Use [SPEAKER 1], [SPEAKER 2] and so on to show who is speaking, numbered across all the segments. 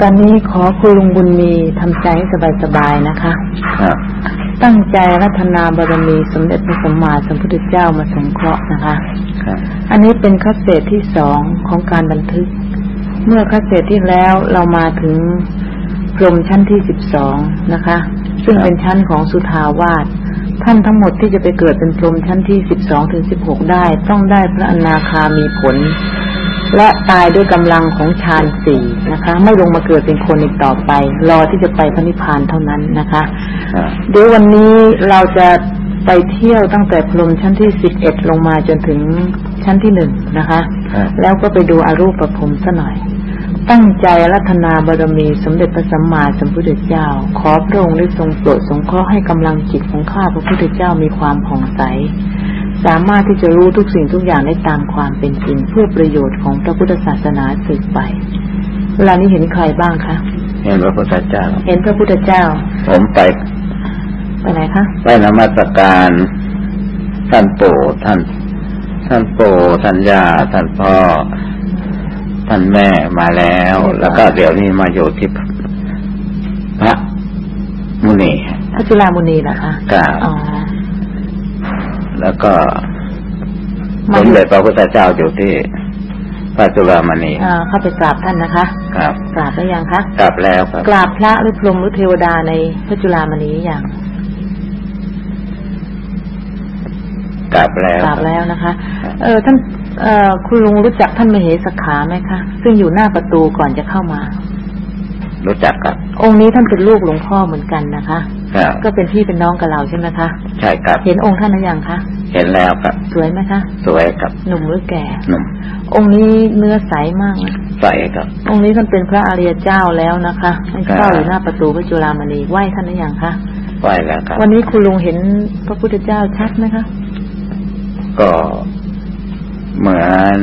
[SPEAKER 1] ตอนนี้ขอคุณลุงบุญมีทำใจให้สบายๆนะคะ
[SPEAKER 2] ครับ
[SPEAKER 1] ตั้งใจรัตนาบารมีสมเด็จพระสัมมาสัมพุทธเจ้ามาสงเคราะห์นะคะ
[SPEAKER 2] ครับ
[SPEAKER 1] อันนี้เป็นคัสเศษที่สองของการบันทึก เมื่อคัสเศษที่แล้วเรามาถึงพรหมชั้นที่สิบสองนะคะ ซึ่งเป็นชั้นของสุทาวาสท่านทั้งหมดที่จะไปเกิดเป็นพรหมชั้นที่สิบสองถึงสิบหกได้ ต้องได้พระอนาคามีผล และตายด้วยกำลังของฌานสี่นะคะ ไม่ลงมาเกิดเป็นคนอีกต่อไป รอที่จะไปพระนิพพานเท่านั้นนะคะ
[SPEAKER 2] ครับ
[SPEAKER 1] เดี๋ยววันนี้เราจะไปเที่ยวตั้งแต่พรหมชั้นที่สิบเอ็ดลงมาจนถึงชั้นที่หนึ่งนะคะ
[SPEAKER 2] ครับ
[SPEAKER 1] แล้วก็ไปดูอารูปประพรมซะหน่อย ตั้งใจรัตนาบารมีสมเด็จพระสัมมาสัมพุทธเจ้า ขอพระองค์ได้ทรงโปรดสงเคราะห์ให้กำลังจิตของข้าพระพุทธเจ้ามีความผ่องใส สามารถที่จะรู้ทุกสิ่งทุกอย่างได้ตามความเป็นจริง เพื่อประโยชน์ของพระพุทธศาสนาสืบไป เวลานี้เห็นใครบ้างคะ
[SPEAKER 2] เห็นพระพุทธเจ้า
[SPEAKER 1] เห็นพระพุทธเจ้า
[SPEAKER 2] ผมไป
[SPEAKER 1] ไปไหนคะ
[SPEAKER 2] ไปนมัสการท่านปู่ท่าน ท่านปู่ท่านย่าท่านพ่อ ท่านแม่มาแล้ว แล้วก็เดี๋ยวนี้มาอยู่ที่พระมุนี
[SPEAKER 1] พระจุลามุนีเหรอคะ
[SPEAKER 2] กราบ
[SPEAKER 1] อ๋อ
[SPEAKER 2] แล้วก็
[SPEAKER 1] มา
[SPEAKER 2] สมเด็จพระพุทธเจ้าอยู่ที่พระจุลามณี
[SPEAKER 1] อ่าเข้าไปกราบท่านนะคะ
[SPEAKER 2] ครับ
[SPEAKER 1] กราบได้ยังคะ
[SPEAKER 2] กลับแล้วครับ
[SPEAKER 1] กราบพระหรือพรหมหรือเทวดาในพระจุลามณีอย่าง
[SPEAKER 2] กลับแล้ว
[SPEAKER 1] กราบแล้วนะคะ เออท่านเอ่อคุณลุงรู้จักท่านมเหสกขาไหมคะซึ่งอยู่หน้าประตูก่อนจะเข้ามา
[SPEAKER 2] รู้จักครับ
[SPEAKER 1] องค์นี้ท่านเป็นลูกหลวงพ่อเหมือนกันนะคะ
[SPEAKER 2] ครับ
[SPEAKER 1] ก็เป็นพี่เป็นน้องกับเราใช่ไหมคะ
[SPEAKER 2] ใช่ครับ
[SPEAKER 1] เห็นองค์ท่านหรือยังคะ
[SPEAKER 2] เห็นแล้วครับ
[SPEAKER 1] สวยไหมคะ
[SPEAKER 2] สวยครับ
[SPEAKER 1] หนุ่มหรือแก่
[SPEAKER 2] หนุ่ม
[SPEAKER 1] องค์นี้เนื้อใสมากนะ
[SPEAKER 2] ใสครับ
[SPEAKER 1] องค์นี้ท่านเป็นพระอริยเจ้าแล้วนะคะให้เฝ้า
[SPEAKER 2] ครับ
[SPEAKER 1] อยู่หน้าประตูพระจุลามณีไหว้ท่านหรือยังคะ
[SPEAKER 2] ไหวแล้วครับ
[SPEAKER 1] วันนี้คุณลุงเห็นพระพุทธเจ้าชัดไหมคะ
[SPEAKER 2] ก็เหมือน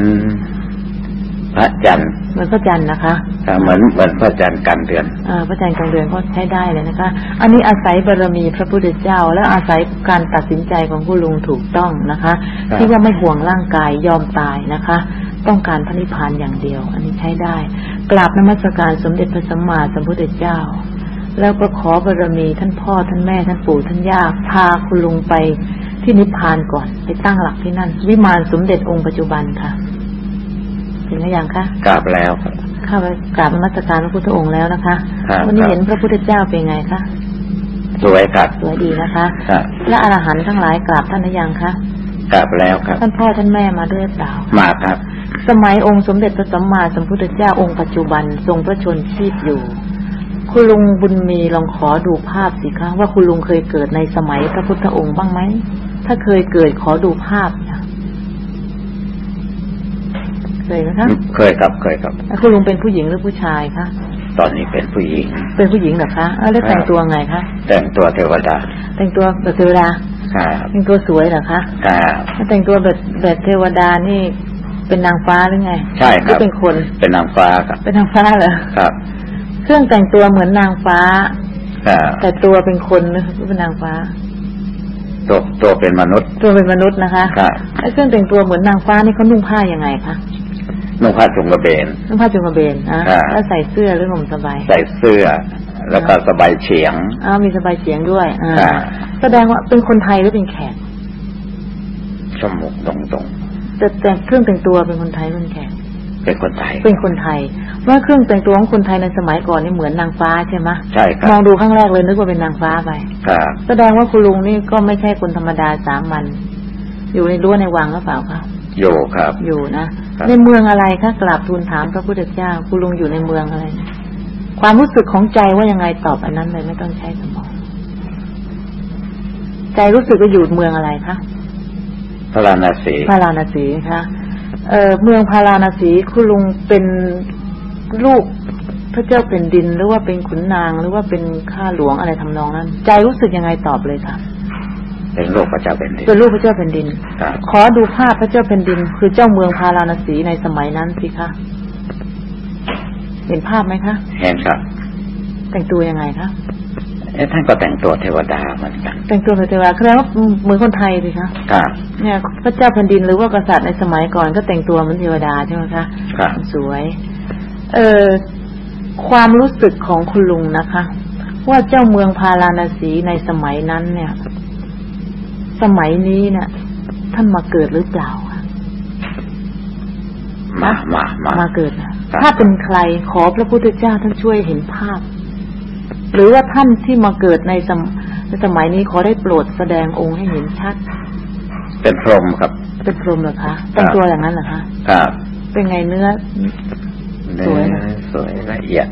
[SPEAKER 2] พระจันทร์
[SPEAKER 1] เหมือนพระจันทร์นะคะ
[SPEAKER 2] ครับเหมือนเหมือนพระจันทร์กลางเดือน
[SPEAKER 1] อ่าพระจันทร์กลางเดือนก็ใช้ได้เลยนะคะ อันนี้อาศัยบารมีพระพุทธเจ้า และอาศัยการตัดสินใจของคุณลุงถูกต้องนะคะ
[SPEAKER 2] ครับ
[SPEAKER 1] ที่ว่าไม่ห่วงร่างกายยอมตายนะคะ ต้องการพระนิพพานอย่างเดียว อันนี้ใช้ได้ กราบนมัสการสมเด็จพระสัมมาสัมพุทธเจ้า แล้วก็ขอบารมีท่านพ่อท่านแม่ท่านปู่ท่านย่าพาคุณลุงไปที่นิพพานก่อนไปตั้งหลักที่นั่น วิมานสมเด็จองค์ปัจจุบันค่ะ ถึงหรือยังคะ
[SPEAKER 2] กลับแล้วครับ
[SPEAKER 1] เข้าไปกราบนมัสการพระพุทธองค์แล้วนะคะ
[SPEAKER 2] ครับ
[SPEAKER 1] วันนี้
[SPEAKER 2] ครับ
[SPEAKER 1] เห็นพระพุทธเจ้าเป็นไงคะ
[SPEAKER 2] สวยครับ
[SPEAKER 1] สวยดีนะคะ
[SPEAKER 2] ครับ
[SPEAKER 1] พระอรหันต์ทั้งหลายกราบท่านหรือยังคะ
[SPEAKER 2] กลับแล้วครับ
[SPEAKER 1] ท่านพ่อท่านแม่มาด้วยหรือเปล่า
[SPEAKER 2] มาครับ
[SPEAKER 1] สมัยองค์สมเด็จพระสัมมาสัมพุทธเจ้าองค์ปัจจุบันทรงพระชนชีพอยู่ คุณลุงบุญมีลองขอดูภาพสิคะว่าคุณลุงเคยเกิดในสมัยพระพุทธองค์บ้างไหมถ้าเคยเกิดขอดูภาพค่ะ เคยไหมคะ
[SPEAKER 2] เคยครับเคยครับ
[SPEAKER 1] แล้วคุณลุงเป็นผู้หญิงหรือผู้ชายคะ
[SPEAKER 2] ตอนนี้เป็นผู้หญิง
[SPEAKER 1] เป็นผู้หญิงเหรอคะเอ้าแล้วแต่งตัวไงคะ
[SPEAKER 2] แต่งตัวเทวดา
[SPEAKER 1] แต่งตัวแบบเทวดา
[SPEAKER 2] ครับ
[SPEAKER 1] แต่งตัวสวยเหรอคะ
[SPEAKER 2] ครับ
[SPEAKER 1] ถ้าแต่งตัวแบบแบบเทวดานี่เป็นนางฟ้าหรือไง
[SPEAKER 2] ใช่
[SPEAKER 1] ห
[SPEAKER 2] ค
[SPEAKER 1] รื
[SPEAKER 2] รั
[SPEAKER 1] อบเป็นคน
[SPEAKER 2] เป็นนางฟ้าครับ
[SPEAKER 1] เป็นนางฟ้าเหรอ
[SPEAKER 2] ครับ
[SPEAKER 1] เครื่องแต่งตัวเหมือนนางฟ้า
[SPEAKER 2] ครับ
[SPEAKER 1] แต่ตัวเป็นคนหรือเป็นนางฟ้า
[SPEAKER 2] ตัวตัวเป็นมนุษย์
[SPEAKER 1] ตัวเป็นมนุษย์นะคะ
[SPEAKER 2] ครับ
[SPEAKER 1] ไอ้เครื่องแต่งตัวเหมือนนางฟ้านี่เขานุ่งผ้ายังไงคะ
[SPEAKER 2] นุ่งผ้าจุงกระเบน
[SPEAKER 1] นุ่งผ้าจุงกระเบนนะครับแล้วใส่เสื้อหรือห่มสบาย
[SPEAKER 2] ใส่เสื้อ แล้วก็สบายเฉียง
[SPEAKER 1] อ้าวมีสบายเฉียงด้วยอ่า
[SPEAKER 2] ครับ
[SPEAKER 1] แสดงว่าเป็นคนไทยหรือเป็นแขก
[SPEAKER 2] ชมูกตรงตรง
[SPEAKER 1] แต่แต่เครื่องแต่งตัวเป็นคนไทยหรือเป็นแขก
[SPEAKER 2] ๆเป็นคนไทย
[SPEAKER 1] เป็นคนไทยว่าเครื่องแต่งตัวของคนไทยในสมัยก่อนนี่เหมือนนางฟ้าใช่ไหม
[SPEAKER 2] ใช่ครั
[SPEAKER 1] มอง
[SPEAKER 2] บ
[SPEAKER 1] ดูข้างแรกเลยนึกว่าเป็นนางฟ้าไป
[SPEAKER 2] ครับ
[SPEAKER 1] แสดงว่าคุณลุงนี่ก็ไม่ใช่คนธรรมดาสามัญอยู่ในรั้วในวังหรือเปล่าคะ
[SPEAKER 2] โยครับ
[SPEAKER 1] อยู่นะ
[SPEAKER 2] ครับ
[SPEAKER 1] ในเมืองอะไรคะกราบทูลถามพระพุทธเจ้าคุณลุงอยู่ในเมืองอะไร ความรู้สึกของใจว่ายังไงตอบอันนั้นเลยไม่ต้องใช้สมองใจรู้สึกว่าอยู่เมืองอะไรคะ
[SPEAKER 2] พระราณสี
[SPEAKER 1] พาราณสีคะเอ่อเมืองพาราณสีคุณลุงเป็นลูกพระเจ้าเป็นดินหรือว่าเป็นขุนนางหรือว่าเป็นข้าหลวงอะไรทำนองนั้น ใจรู้สึกยังไงตอบเลยค่ะ
[SPEAKER 2] เป็นโลกพระเจ้าเป็นดิน
[SPEAKER 1] เป็นลูกพระเจ้าแผ่นดิน
[SPEAKER 2] ครับ
[SPEAKER 1] ขอดูภาพพระเจ้าแผ่นดิน คือเจ้าเมืองพาราณสีในสมัยนั้นสิคะเห็นภาพไหมคะ
[SPEAKER 2] เห็นครับ
[SPEAKER 1] แต่งตัวยังไงคะ
[SPEAKER 2] เอ๊ะท่านก็แต่งตัวเทวดาเหมือนกัน
[SPEAKER 1] แต่งตัวเป็นเทวดาแสดงว่าเหมือนคนไทยสิคะ
[SPEAKER 2] ครับ
[SPEAKER 1] เนี่ยพระเจ้าแผ่นดินหรือว่ากษัตริย์ในสมัยก่อนก็แต่งตัวเหมือนเทวดาใช่ไหมคะ
[SPEAKER 2] ครับ
[SPEAKER 1] สวย เออความรู้สึกของคุณลุงนะคะ ว่าเจ้าเมืองพาราณสีในสมัยนั้นเนี่ย สมัยนี้เนี่ยท่านมาเกิดหรือเปล่าคะ
[SPEAKER 2] มามามา
[SPEAKER 1] มาเกิดนะครับถ้าเป็นใครขอพระพุทธเจ้าท่านช่วยเห็นภาพ หรือว่าท่านที่มาเกิดในสมในสมัยนี้ขอได้โปรดแสดงองค์ให้เห็นชัด
[SPEAKER 2] เป็นพรหมครับ
[SPEAKER 1] เป็นพรหมเหรอคะเป็นตัวอย่างนั้นเหรอคะ
[SPEAKER 2] ครับ
[SPEAKER 1] เป็นไงเนื้อสวยนะ
[SPEAKER 2] เนื้อสวยละเอียด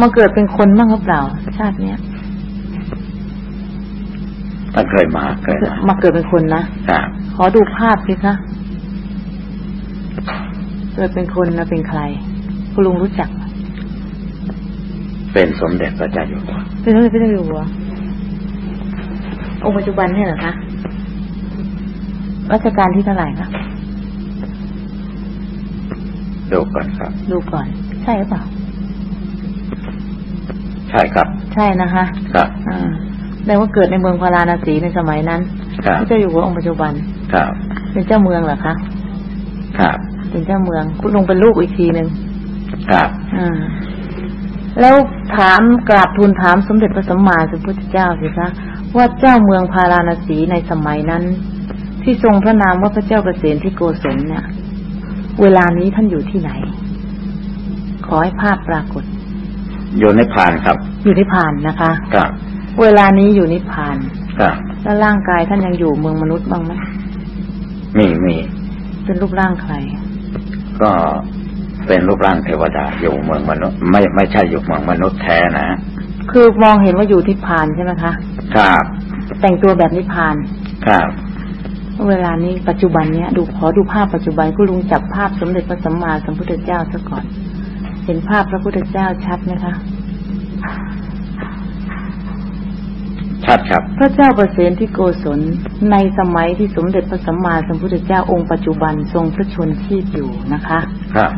[SPEAKER 1] มาเกิดเป็นคนบ้างหรือเปล่า ชาติเนี้ย
[SPEAKER 2] ท่านเคยมาเคยมา
[SPEAKER 1] มาเกิดเป็นคนนะครับขอดูภาพสิคะเกิดเป็นคนนะเป็นใคร คุณลุงรู้จักไหม
[SPEAKER 2] เป็นสมเด็จพระเจ้าอยู่หัว
[SPEAKER 1] เป็นอะไรเป็นอะไรอยู่หัวองค์ปัจจุบันเนี่ยเหรอคะรัชกาลที่เท่าไหร่คะ
[SPEAKER 2] ดูก่อนครับ
[SPEAKER 1] ดูก่อน ใช่หรือเปล่า
[SPEAKER 2] ใช่ครับ
[SPEAKER 1] ใช่นะคะ
[SPEAKER 2] ครับ
[SPEAKER 1] อ่า แปลว่าเกิดในเมืองพาราณสีในสมัยนั้น
[SPEAKER 2] ครับ
[SPEAKER 1] พระเจ้าอยู่หัวองค์ปัจจุบัน
[SPEAKER 2] ครับ
[SPEAKER 1] เป็นเจ้าเมืองเหรอคะ
[SPEAKER 2] ครับ
[SPEAKER 1] เป็นเจ้าเมืองคุณลุงเป็นลูกอีกทีหนึ่ง
[SPEAKER 2] ครับ
[SPEAKER 1] อ่าแล้วถามกราบทูลถามสมเด็จพระสัมมาสัมพุทธเจ้าสิคะว่าเจ้าเมืองพาราณสีในสมัยนั้น ที่ทรงพระนามว่าพระเจ้าเกษมที่โกศลเนี่ย เวลานี้ท่านอยู่ที่ไหน ขอให้ภาพปรากฏ
[SPEAKER 2] อยู่ในพานครับ
[SPEAKER 1] อยู่นิพพานนะคะ
[SPEAKER 2] ครับ
[SPEAKER 1] เวลานี้อยู่นิพพาน
[SPEAKER 2] ครับ
[SPEAKER 1] แล้วร่างกายท่านยังอยู่เมืองมนุษย์บ้างไหม
[SPEAKER 2] มีมี
[SPEAKER 1] เป็นรูปร่างใคร
[SPEAKER 2] ก็เป็นรูปร่างเทวดาอยู่เมืองมนุษย์ ไม่ไม่ใช่อยู่เมืองมนุษย์แท้นะ
[SPEAKER 1] คือมองเห็นว่าอยู่นิพพานใช่ไหมคะ
[SPEAKER 2] ครับ
[SPEAKER 1] แต่งตัวแบบนิพพาน
[SPEAKER 2] ครับ
[SPEAKER 1] เวลานี้ปัจจุบันเนี้ยดูขอดูภาพปัจจุบันคุณลุงจับภาพสมเด็จพระสัมมาสัมพุทธเจ้าซะก่อน เห็นภาพพระพุทธเจ้าชัดไหมคะ
[SPEAKER 2] ชัดครับ
[SPEAKER 1] พระเจ้าประเสนที่โกศลในสมัยที่สมเด็จพระสัมมาสัมพุทธเจ้าองค์ปัจจุบันทรงพระชนชีพอยู่นะคะ
[SPEAKER 2] ครับ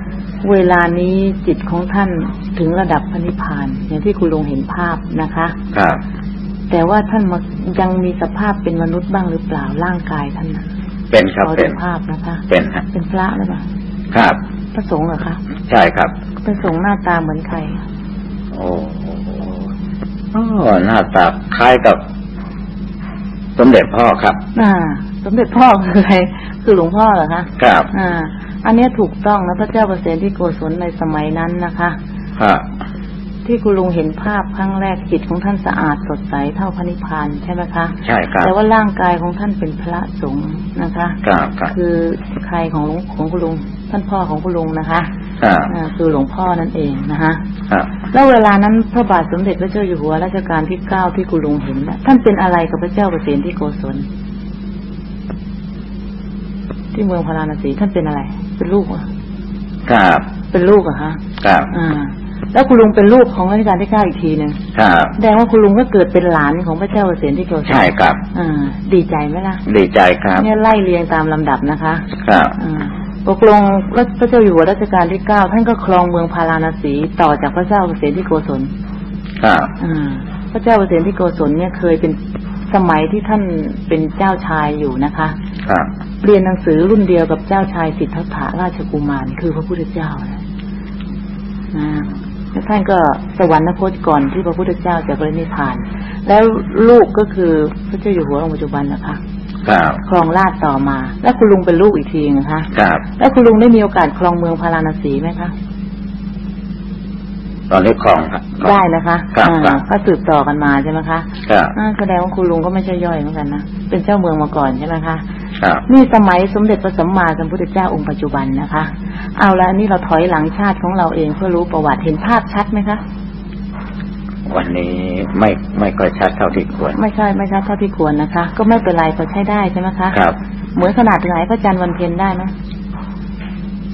[SPEAKER 1] เวลานี้จิตของท่านถึงระดับพระนิพพานอย่างที่คุณลุงเห็นภาพนะคะ
[SPEAKER 2] ครับ
[SPEAKER 1] แต่ว่าท่านมายังมีสภาพเป็นมนุษย์บ้างหรือเปล่าร่างกายท่านนะ
[SPEAKER 2] เป็นครับ
[SPEAKER 1] ขอ
[SPEAKER 2] เป็
[SPEAKER 1] ดู
[SPEAKER 2] น
[SPEAKER 1] ภาพนะคะ
[SPEAKER 2] เป็นฮะ
[SPEAKER 1] เป็นพระหรือเปล่า
[SPEAKER 2] ครับ
[SPEAKER 1] พระสงฆ์เหรอคะ
[SPEAKER 2] ใช่ครับ
[SPEAKER 1] พระสงฆ์หน้าตาเหมือนใคร
[SPEAKER 2] โอ้ โหโอ้หน้าตาคล้ายกับ สมเด็จพ่อครับ
[SPEAKER 1] อ่า สมเด็จพ่อคืออะไรคือหลวงพ่อเหรอคะ
[SPEAKER 2] ครับ
[SPEAKER 1] อ่า อันเนี้ยถูกต้องนะพระเจ้าประเสนที่โกศลในสมัยนั้นนะคะ
[SPEAKER 2] ครับ
[SPEAKER 1] ที่คุณลุงเห็นภาพครั้งแรกจิตของท่านสะอาดสดใสเท่าพระนิพพานใช่ไหมคะ
[SPEAKER 2] ใช่ครับ
[SPEAKER 1] แต่ว่าร่างกายของท่านเป็นพระสงฆ์นะคะ
[SPEAKER 2] ครับครับ
[SPEAKER 1] คือใครของหลวงของคุณลุงท่านพ่อของคุณลุงนะคะ
[SPEAKER 2] ครับ
[SPEAKER 1] อ่าคือหลวงพ่อนั่นเองนะคะ
[SPEAKER 2] ครับ
[SPEAKER 1] แล้วเวลานั้นพระบาทสมเด็จพระเจ้าอยู่หัวรัชกาลที่เก้าที่คุณลุงเห็นน่ะท่านเป็นอะไรกับพระเจ้าเกษมที่โกศลที่เมืองพาราณสีท่านเป็นอะไร เป็นลูกเหรอ
[SPEAKER 2] ครับ
[SPEAKER 1] เป็นลูกเหรอคะ
[SPEAKER 2] ครับ
[SPEAKER 1] อ่าแล้วคุณลุงเป็นลูกของรัชกาลที่เก้าอีกทีหนึ่ง
[SPEAKER 2] ครับ
[SPEAKER 1] แสดงว่าคุณลุงก็เกิดเป็นหลานของพระเจ้าเกษมที่โกศล
[SPEAKER 2] ใช่ครับ
[SPEAKER 1] อ่าดีใจไหมล่ะ
[SPEAKER 2] ดีใจครับ
[SPEAKER 1] เนี่ยไล่เรียงตามลำดับนะคะ
[SPEAKER 2] ครับ
[SPEAKER 1] อ่า ตกลงรัชพระเจ้าอยู่หัวรัชกาลที่เก้าท่านก็ครองเมืองพาราณสีต่อจากพระเจ้าเกษมที่โกศล
[SPEAKER 2] ครับ
[SPEAKER 1] อ่าพระเจ้าเกษมที่โกศลเนี่ยเคยเป็นสมัยที่ท่านเป็นเจ้าชายอยู่นะคะ
[SPEAKER 2] ครับ
[SPEAKER 1] เรียนหนังสือรุ่นเดียวกับเจ้าชายสิทธัตถะราชกุมาร คือพระพุทธเจ้านะนะแล้วท่านก็สวรรคตก่อนที่พระพุทธเจ้าจะปรินิพพาน แล้วลูกก็คือพระเจ้าอยู่หัวองค์ปัจจุบันนะคะ
[SPEAKER 2] ครับ
[SPEAKER 1] ครองราชย์ต่อมา แล้วคุณลุงเป็นลูกอีกทีนะคะ
[SPEAKER 2] ครับ
[SPEAKER 1] แล้วคุณลุงได้มีโอกาสครองเมืองพาราณสีไหมคะ
[SPEAKER 2] ตอนนี้คลองครับ
[SPEAKER 1] ได้นะคะ
[SPEAKER 2] ครับ
[SPEAKER 1] อ่า
[SPEAKER 2] ครับ
[SPEAKER 1] ก็สืบต่อกันมาใช่ไหมคะ
[SPEAKER 2] ครับ
[SPEAKER 1] อ่าแสดงว่าคุณลุงก็ไม่ใช่ย่อยเหมือนกันนะเป็นเจ้าเมืองมาก่อนใช่ไหมคะ
[SPEAKER 2] ครับ
[SPEAKER 1] นี่สมัยสมเด็จพระสัมมาสัมพุทธเจ้าองค์ปัจจุบันนะคะ เอาละนี่เราถอยหลังชาติของเราเองเพื่อรู้ประวัติเห็นภาพชัดไหมคะ
[SPEAKER 2] วันนี้ไม่ไม่ค่อยชัดเท่าที่ควร
[SPEAKER 1] ไม่ใช่ไม่ชัดเท่าที่ควรนะคะ ก็ไม่เป็นไรพอใช้ได้ใช่ไหมคะ
[SPEAKER 2] ครับ
[SPEAKER 1] เหมือนขนาดไหนพระจันทร์วันเพ็ญได้ไหม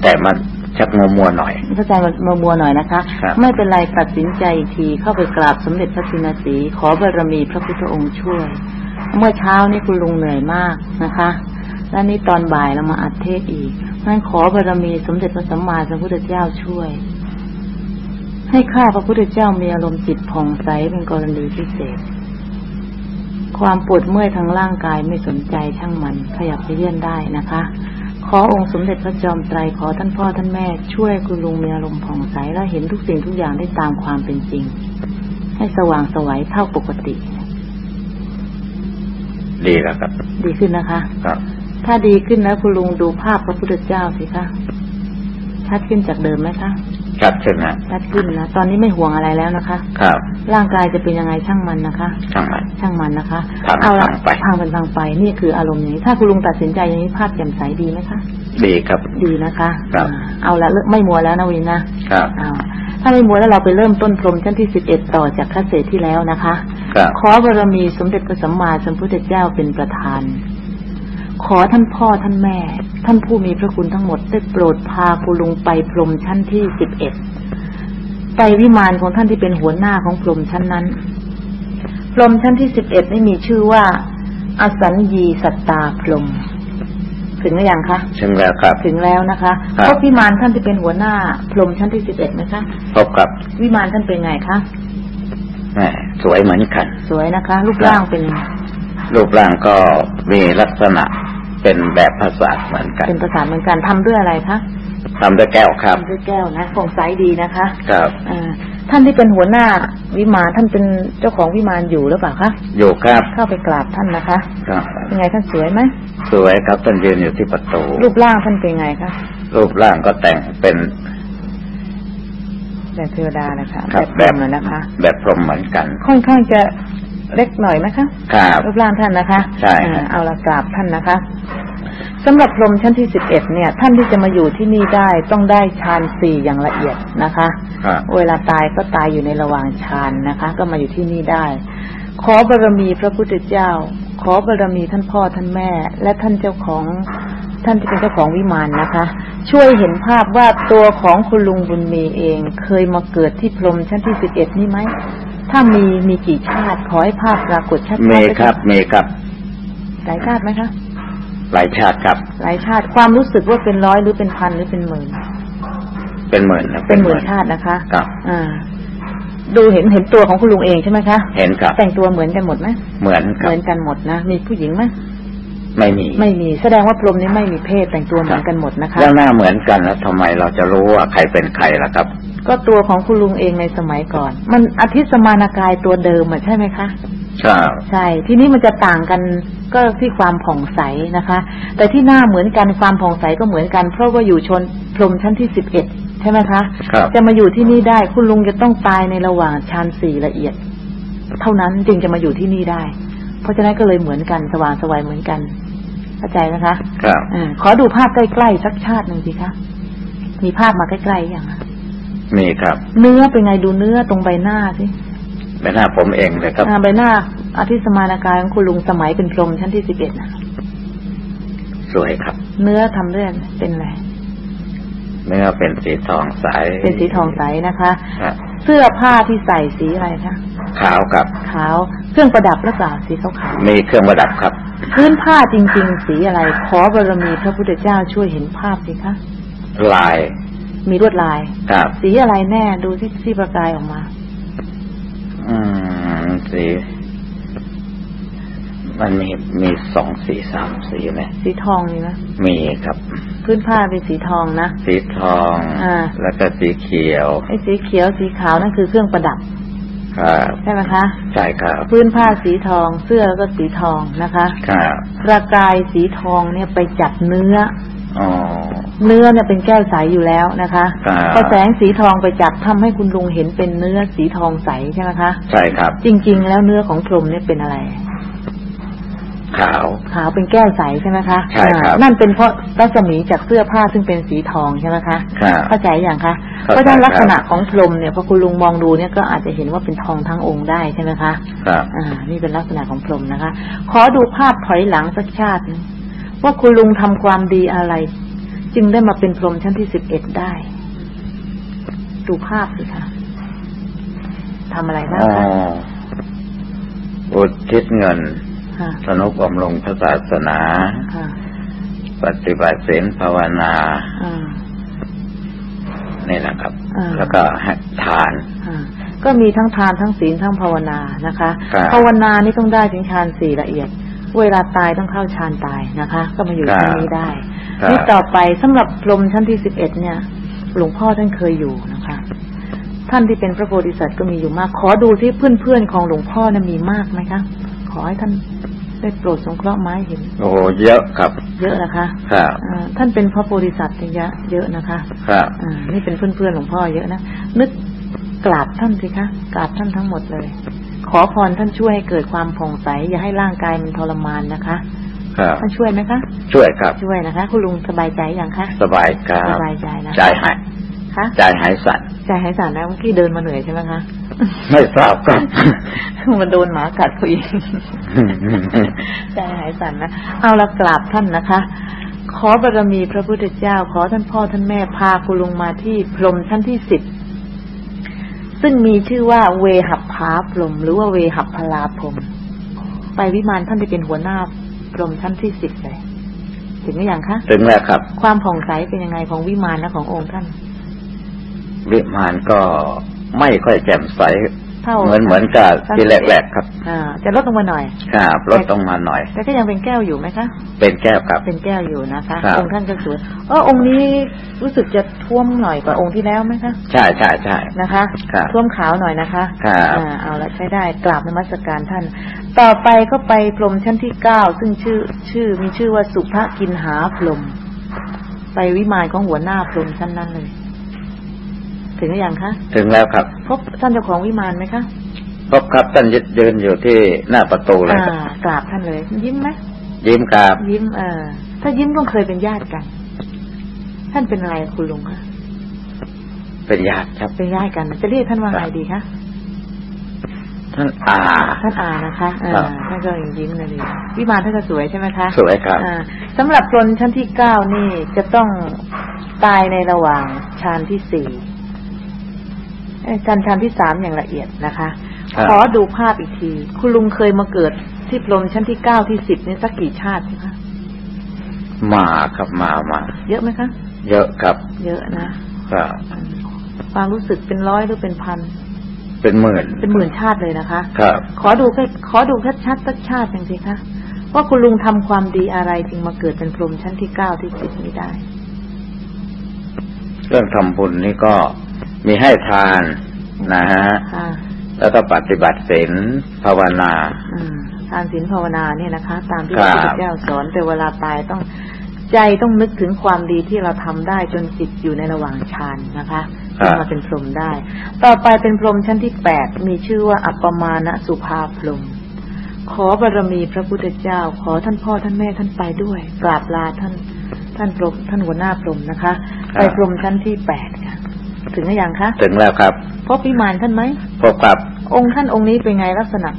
[SPEAKER 2] แต่มันชักมัวมัวๆหน่อย
[SPEAKER 1] พระจันทร์วันมัวๆหน่อยนะคะ
[SPEAKER 2] ครับ
[SPEAKER 1] ไม่เป็นไรตัดสินใจอีกทีเข้าไปกราบสมเด็จพระจินสีขอบารมีพระพุทธองค์ช่วย เมื่อเช้านี่คุณลุงเหนื่อยมากนะคะและนี่ตอนบ่ายเรามาอัดเทศอีกนั่นขอบารมีสมเด็จพระสัมมาสัมพุทธเจ้าช่วย ให้ข้าพระพุทธเจ้ามีอารมณ์จิตผ่องใสเป็นกรณีพิเศษ ความปวดเมื่อยทางร่างกายไม่สนใจช่างมันขยับไปเลื่อนได้นะคะ ขอองค์สมเด็จพระจอมไตรขอท่านพ่อท่านแม่ ช่วยคุณลุงมีอารมณ์ผ่องใสและเห็นทุกสิ่งทุกอย่างได้ตามความเป็นจริง ให้สว่างสวัยเท่าปกติ
[SPEAKER 2] ดีแล้วครับ
[SPEAKER 1] ดีขึ้นนะคะ
[SPEAKER 2] ครับ
[SPEAKER 1] ถ้าดีขึ้นแล้วคุณลุงดูภาพพระพุทธเจ้าสิคะ ชัดขึ้นจากเดิมไหมคะ
[SPEAKER 2] ชัดขึ้นนะ
[SPEAKER 1] ชัดขึ้นนะตอนนี้ไม่ห่วงอะไรแล้วนะคะ
[SPEAKER 2] ครับ
[SPEAKER 1] ร่างกายจะเป็นยังไงช่างมันนะคะ
[SPEAKER 2] ช่างมัน
[SPEAKER 1] ช่างมันนะคะ
[SPEAKER 2] พัง
[SPEAKER 1] เอาละ
[SPEAKER 2] พังไป
[SPEAKER 1] พังเป็นพังไปนี่คืออารมณ์อย่างนี้ถ้าคุณลุงตัดสินใจอย่างนี้ภาพแจ่มใสดีไหมคะ
[SPEAKER 2] ดีครับ
[SPEAKER 1] ดีนะคะ
[SPEAKER 2] ครับ
[SPEAKER 1] อ่าเอาละเลิกไม่มัวแล้วนะวินนะครับเอาถ้าไม่มัวแล้วเราไปเริ่มต้นพรมชั้นที่สิบเอ็ดต่อจากคาเศษที่แล้วนะคะ
[SPEAKER 2] ครับ
[SPEAKER 1] ขอบารมีสมเด็จพระสัมมาสัมพุทธเจ้าเป็นประธาน ขอท่านพ่อท่านแม่ ท่านผู้มีพระคุณทั้งหมดได้โปรดพาคุณลุงไปพรมชั้นที่สิบเอ็ดไปวิมานของท่านที่เป็นหัวหน้าของพรมชั้นนั้น พรมชั้นที่สิบเอ็ดนี่มีชื่อว่าอสัญญีสัตตาพรหมถึงหรือยังคะ
[SPEAKER 2] ถึงแล้วครับ
[SPEAKER 1] ถึงแล้วนะคะ
[SPEAKER 2] ครับ
[SPEAKER 1] พบวิมานท่านที่เป็นหัวหน้า พรหมชั้นที่สิบเอ็ดไหมคะ
[SPEAKER 2] พบกับ
[SPEAKER 1] วิมานท่านเป็นไงคะ
[SPEAKER 2] แหม่สวยเหมือนกัน
[SPEAKER 1] สวยนะคะ รูปร่างเป็น
[SPEAKER 2] รูปร่างก็มีลักษณะ เป็นแบบภาษาทเหมือนกัน
[SPEAKER 1] เป็นประสานเหมือนกันทำด้วยอะไรคะ
[SPEAKER 2] ทำด้วยแก้วครับ
[SPEAKER 1] ทำด้วยแก้วนะผ่องใสดีนะคะ
[SPEAKER 2] ครับ
[SPEAKER 1] อ่าท่านที่เป็นหัวหน้าวิมานท่านเป็นเจ้าของวิมานอยู่หรือเปล่าคะ
[SPEAKER 2] อยู่ครับ
[SPEAKER 1] เข้าไปกราบท่านนะคะ
[SPEAKER 2] ครับ
[SPEAKER 1] เป็นไงท่านสวยไหม
[SPEAKER 2] สวยครับท่านยืนอยู่ที่ประตู
[SPEAKER 1] รูปร่างท่านเป็นไงคะ
[SPEAKER 2] รูปร่างก็แต่งเป็น
[SPEAKER 1] แบบเทวดานะคะ
[SPEAKER 2] ครับ
[SPEAKER 1] แบบพรหมนะคะ
[SPEAKER 2] แบบพรหมเหมือนกัน
[SPEAKER 1] ค่อนข้างจะ เล็กหน่อยนะคะ
[SPEAKER 2] ครับ
[SPEAKER 1] รูปร่างท่านนะคะ
[SPEAKER 2] ใช่
[SPEAKER 1] อ่าเอาละกราบท่านนะคะสำหรับพรหมชั้นที่สิบเอ็ดเนี่ย ท่านที่จะมาอยู่ที่นี่ได้ต้องได้ฌานสี่อย่างละเอียดนะคะ
[SPEAKER 2] ครับ
[SPEAKER 1] เวลาตายก็ตายอยู่ในระหว่างฌานนะคะ ก็มาอยู่ที่นี่ได้ ขอบารมีพระพุทธเจ้า ขอบารมีท่านพ่อท่านแม่ และท่านเจ้าของท่านที่เป็นเจ้าของวิมานนะคะ ช่วยเห็นภาพว่าตัวของคุณลุงบุญมีเอง เคยมาเกิดที่พรหมชั้นที่สิบเอ็ดนี่ไหม ถ้ามีมีกี่ชาติ ขอให้ภาพปรากฏชัดๆ
[SPEAKER 2] มี
[SPEAKER 1] ด้วย
[SPEAKER 2] ครับมีครับ
[SPEAKER 1] หลายชาติไหมคะ
[SPEAKER 2] หลายชาติครับ
[SPEAKER 1] หลายชาติความรู้สึกว่าเป็นร้อยหรือเป็นพันหรือเป็นหมื่น
[SPEAKER 2] เป็นหมื่นนะ
[SPEAKER 1] เป็นหมื่นชาตินะคะ
[SPEAKER 2] ครับ
[SPEAKER 1] อ่า ดูเห็นเห็นตัวของคุณลุงเองใช่ไหมคะ
[SPEAKER 2] เห็นครับ
[SPEAKER 1] แต่งตัวเหมือนกันหมดไหม
[SPEAKER 2] เหมือนค
[SPEAKER 1] เห
[SPEAKER 2] รับ
[SPEAKER 1] มือนกันหมดนะ มีผู้หญิงไหม
[SPEAKER 2] ไม่มี
[SPEAKER 1] ไม่มี แสดงว่าพรหมนี้ไม่มีเพศแต่งตัวเหมือนกันหมดนะคะ
[SPEAKER 2] แล้วหน้าเหมือนกันแล้วทำไมเราจะรู้ว่าใครเป็นใครล่ะครับ
[SPEAKER 1] ก็ตัวของคุณลุงเองในสมัยก่อน มันอธิสมานากายตัวเดิมอะใช่ไหมคะ
[SPEAKER 2] ครับ
[SPEAKER 1] ใช่ ทีนี้มันจะต่างกันก็ที่ความผ่องใสนะคะ แต่ที่หน้าเหมือนกันความผ่องใสก็เหมือนกันเพราะว่าอยู่ชนพรหมชั้นที่สิบเอ็ดใช่ไหมคะ
[SPEAKER 2] ครับ
[SPEAKER 1] จะมาอยู่ที่นี่ได้คุณลุงจะต้องตายในระหว่างฌานสี่ละเอียด เท่านั้นจึงจะมาอยู่ที่นี่ได้ เพราะฉะนั้นก็เลยเหมือนกันสว่างสวัยเหมือนกันเข้าใจนะคะ
[SPEAKER 2] ครับ
[SPEAKER 1] อาขอดูภาพใกล้ๆสักชาติหนึ่งสิคะมีภาพมาใกล้ๆอย่างอะ
[SPEAKER 2] มีครับ
[SPEAKER 1] เนื้อเป็นไงดูเนื้อตรงใบหน้าสิ
[SPEAKER 2] เป็นหน้าผมเองเลยครับ
[SPEAKER 1] อ่าใบหน้าอาทิสมานากายของคุณลุงสมัยเป็นพรหมชั้นที่สิบเอ็ดนะ
[SPEAKER 2] สวยครับ
[SPEAKER 1] เนื้อทำด้วยเป็นอะไร
[SPEAKER 2] เนื้อเป็นสีทองใส
[SPEAKER 1] เป็นสีทองใสนะคะ
[SPEAKER 2] ครับ
[SPEAKER 1] เสื้อผ้าที่ใส่สีอะไรคะ
[SPEAKER 2] ขาวครับ
[SPEAKER 1] ขาว เครื่องประดับหรือเปล่าสีขาวขาว
[SPEAKER 2] มีเครื่องประดับครับ
[SPEAKER 1] พื้นผ้าจริง ๆ สีอะไร ขอบารมีพระพุทธเจ้าช่วยเห็นภาพสิคะ
[SPEAKER 2] ลาย
[SPEAKER 1] มีลวดลาย
[SPEAKER 2] ครับ
[SPEAKER 1] สีอะไรแน่ดูที่ที่ประกายออกมา
[SPEAKER 2] อืมสีมันมีมีสองสีสามสีไหม
[SPEAKER 1] สีทองมีไหม
[SPEAKER 2] มีครับ
[SPEAKER 1] พื้นผ้าเป็นสีทองนะ
[SPEAKER 2] สีทอง
[SPEAKER 1] อ่า
[SPEAKER 2] แล้วก็สีเขียว
[SPEAKER 1] ไอ้สีเขียวสีขาวนั่นคือเครื่องประดับ
[SPEAKER 2] ครับ
[SPEAKER 1] ใช่ไหมคะ
[SPEAKER 2] ใช่ครับ
[SPEAKER 1] พื้นผ้าสีทองเสื้อก็สีทองนะคะ
[SPEAKER 2] ครับ
[SPEAKER 1] ประกายสีทองเนี่ยไปจับเนื้อ
[SPEAKER 2] อ๋อ
[SPEAKER 1] เนื้อเนี่ยเป็นแก้วใสอยู่แล้วนะคะ
[SPEAKER 2] ครับ
[SPEAKER 1] พอแสงสีทองไปจับทำให้คุณลุงเห็นเป็นเนื้อสีทองใสใช่ไหมคะ
[SPEAKER 2] ใช่ครับ
[SPEAKER 1] จริง ๆ แล้วเนื้อของพรหมเนี่ยเป็นอะไร
[SPEAKER 2] ขาว
[SPEAKER 1] ขาวเป็นแก้วใสใช่ไหมคะ
[SPEAKER 2] ใช่ครับ
[SPEAKER 1] อ่านั่นเป็นเพราะรัศมีจากเสื้อผ้าซึ่งเป็นสีทองใช่ไหมคะ
[SPEAKER 2] ครับ
[SPEAKER 1] เข้าใจอย่างคะ
[SPEAKER 2] เข้าใจ
[SPEAKER 1] เพราะฉะนั้นลักษณะ
[SPEAKER 2] ครับ
[SPEAKER 1] ของพรหมเนี่ยพอคุณลุงมองดูเนี่ยก็อาจจะเห็นว่าเป็นทองทั้งองค์ได้ใช่ไหมคะ
[SPEAKER 2] ครับ
[SPEAKER 1] อ่า นี่เป็นลักษณะของพรหมนะคะ ขอดูภาพถอยหลังสักชาติหนึ่ง ว่าคุณลุงทำความดีอะไร จึงได้มาเป็นพรหมชั้นที่สิบเอ็ดได้ ดูภาพสิคะทำอะไรบ้าง
[SPEAKER 2] อ๋อ
[SPEAKER 1] คะ
[SPEAKER 2] อุทิศเงิน
[SPEAKER 1] ค่ะ
[SPEAKER 2] สนุกบำรุงพระศาสนา
[SPEAKER 1] ค่ะ
[SPEAKER 2] ปฏิบัติศีลภาวนา
[SPEAKER 1] อ่า
[SPEAKER 2] นี่แหละครับ
[SPEAKER 1] อ่า
[SPEAKER 2] แล้วก็ให้ทาน
[SPEAKER 1] อ่าก็มีทั้งทานทั้งศีลทั้งภาวนานะคะ
[SPEAKER 2] ครับ
[SPEAKER 1] ภาวนานี่ต้องได้ถึงฌานสี่ละเอียด เวลาตายต้องเข้าฌานตายนะคะ ก็มาอยู่
[SPEAKER 2] ครับ
[SPEAKER 1] ที่นี้ได้
[SPEAKER 2] ครับ
[SPEAKER 1] นี่ต่อไปสำหรับพรหมชั้นที่สิบเอ็ดเนี่ย หลวงพ่อท่านเคยอยู่นะคะ ท่านที่เป็นพระโพธิสัตว์ก็มีอยู่มาก ขอดูที่เพื่อนๆของหลวงพ่อนะมีมากไหมคะ ขอให้ท่านได้โปรดสงเคราะห์ไม้เห็น
[SPEAKER 2] โอ้เยอะครับ
[SPEAKER 1] เยอะนะคะ
[SPEAKER 2] ครับ
[SPEAKER 1] อ่าท่านเป็นพระโพธิสัตว์เยอะเยอะนะคะ
[SPEAKER 2] ครับ
[SPEAKER 1] อ่านี่เป็นเพื่อนๆหลวงพ่อเยอะนะนึกกราบท่านสิคะกราบท่านทั้งหมดเลย ขอพรท่านช่วยให้เกิดความผ่องใส อย่าให้ร่างกายมันทรมานนะคะ
[SPEAKER 2] ครับ
[SPEAKER 1] ท่านช่วยไหมคะ
[SPEAKER 2] ช่วยครับ
[SPEAKER 1] ช่วยนะคะ คุณลุงสบายใจอย่างคะ
[SPEAKER 2] สบายครับ
[SPEAKER 1] สบายใจนะ
[SPEAKER 2] ใจหาย
[SPEAKER 1] คะ
[SPEAKER 2] ใจหายสั่น
[SPEAKER 1] ใจหายสั่นแล้วเมื่อกี้เดินมาเหนื่อยใช่ไหมคะ
[SPEAKER 2] ไม่ทราบครับ
[SPEAKER 1] มันโดนหมากัดเขาอีกใจหายสั่นนะเอาละกราบท่านนะคะ ขอบารมีพระพุทธเจ้า ขอท่านพ่อท่านแม่พาคุณลุงมาที่พรหมชั้นที่สิบ ซึ่งมีชื่อว่าเวหับพาพรหมหรือว่าเวหับพลาพรหมไปวิมานท่านจะเป็นหัวหน้าพรหมชั้นที่สิบเลย ถึงหรือยังคะ
[SPEAKER 2] ถึงแล้วครับ
[SPEAKER 1] ความผ่องใสเป็นยังไงของวิมานและขององค์ท่าน
[SPEAKER 2] วิมานก็ไม่ค่อยแจ่มใส
[SPEAKER 1] เท่า
[SPEAKER 2] เหมือนเหมือนกับที่แรกๆครับ
[SPEAKER 1] อ่าจะลดลงมาหน่อย
[SPEAKER 2] ครับลดลงมาหน่อย
[SPEAKER 1] แต่ก็ยังเป็นแก้วอยู่ไหมคะ
[SPEAKER 2] เป็นแก้วครับ
[SPEAKER 1] เป็นแก้วอยู่นะคะ
[SPEAKER 2] ครับ
[SPEAKER 1] องค์ท่านก็สวยเออองค์นี้รู้สึกจะท่วมหน่อยกว่าองค์ที่แล้วไหมคะ
[SPEAKER 2] ใช่ใช่ใช่
[SPEAKER 1] นะคะ
[SPEAKER 2] ครับ
[SPEAKER 1] ท่วมขาวหน่อยนะคะ
[SPEAKER 2] ครับ
[SPEAKER 1] อ่าเอาละใช้ได้กราบนมัสการท่าน ต่อไปก็ไปพรหมชั้นที่เก้าซึ่งชื่อชื่อมีชื่อว่าสุภกินหาพรหมไปวิมานของหัวหน้าพรหมชั้นนั้นเลย ถึงหรือยังคะ
[SPEAKER 2] ถึงแล้วครับ
[SPEAKER 1] พบท่านเจ้าของวิมานไหมคะ
[SPEAKER 2] พบครับท่านยืนอยู่ที่หน้าประตูเลย
[SPEAKER 1] อ่า
[SPEAKER 2] ครับ
[SPEAKER 1] กราบท่านเลย ยิ้มไหม
[SPEAKER 2] ยิ้มครับ
[SPEAKER 1] ยิ้มเออถ้ายิ้มต้องเคยเป็นญาติกัน ท่านเป็นอะไรคุณลุงคะ
[SPEAKER 2] เป็นญาติครับ
[SPEAKER 1] เป็นญาติกัน จะเรียกท่านว่าไงดีคะ
[SPEAKER 2] ท่านอา
[SPEAKER 1] ท่านอานะคะเออ
[SPEAKER 2] ครับ
[SPEAKER 1] ท่านก็ยังยิ้มเลยดีวิมานท่านก็สวยใช่ไหมคะ
[SPEAKER 2] สวยครับ
[SPEAKER 1] อ่าสำหรับชนชั้นที่เก้านี่จะต้องตายในระหว่างฌานที่สี่ เอ้ยชั้นชั้นที่สามอย่างละเอียดนะคะ
[SPEAKER 2] ครับ
[SPEAKER 1] ขอดูภาพอีกที คุณลุงเคยมาเกิดที่พรหมชั้นที่เก้าที่สิบนี่สักกี่ชาติคะ
[SPEAKER 2] มาครับมามา
[SPEAKER 1] เยอะไหมคะ
[SPEAKER 2] เยอะครับ
[SPEAKER 1] เยอะนะ
[SPEAKER 2] ครับ
[SPEAKER 1] ความรู้สึกเป็นร้อยหรือเป็นพัน
[SPEAKER 2] เป็นหมื่น
[SPEAKER 1] เป็นหมื่นชาติเลยนะคะ
[SPEAKER 2] ครับ
[SPEAKER 1] ขอดูแค่ขอดูชัดๆสักชาติหนึ่งสิคะว่าคุณลุงทำความดีอะไรจึงมาเกิดเป็นพรหมชั้นที่เก้าที่สิบนี้ได้
[SPEAKER 2] เรื่องทำบุญนี่ก็ มีให้ทานนะฮะ
[SPEAKER 1] ค่ะ
[SPEAKER 2] แล้วก็ปฏิบัติศีลภาวนา
[SPEAKER 1] อืมทานศีลภาวนาเนี่ยนะคะ ตามที่
[SPEAKER 2] ค
[SPEAKER 1] พ
[SPEAKER 2] รับ
[SPEAKER 1] ระพุทธเจ้าสอนแต่เวลาตายต้องใจต้องนึกถึงความดีที่เราทำได้จนจิตอยู่ในระหว่างฌานนะคะจึงมาเป็นพรหมได้ ต่อไปเป็นพรหมชั้นที่แปดมีชื่อว่าอัปปมาณสุภาพรหมขอบารมีพระพุทธเจ้า ขอท่านพ่อท่านแม่ท่านไปด้วยกราบลาท่าน ท่านพรหมท่านหัวหน้าพรหมนะคะ ไปพรหมชั้นที่แปดค่ะ ถึงหรือยังคะ
[SPEAKER 2] ถึงแล้วครับ
[SPEAKER 1] พบวิมานท่านไหม
[SPEAKER 2] พบกับ
[SPEAKER 1] องค์ท่านองค์นี้เป็นไงลักษณะ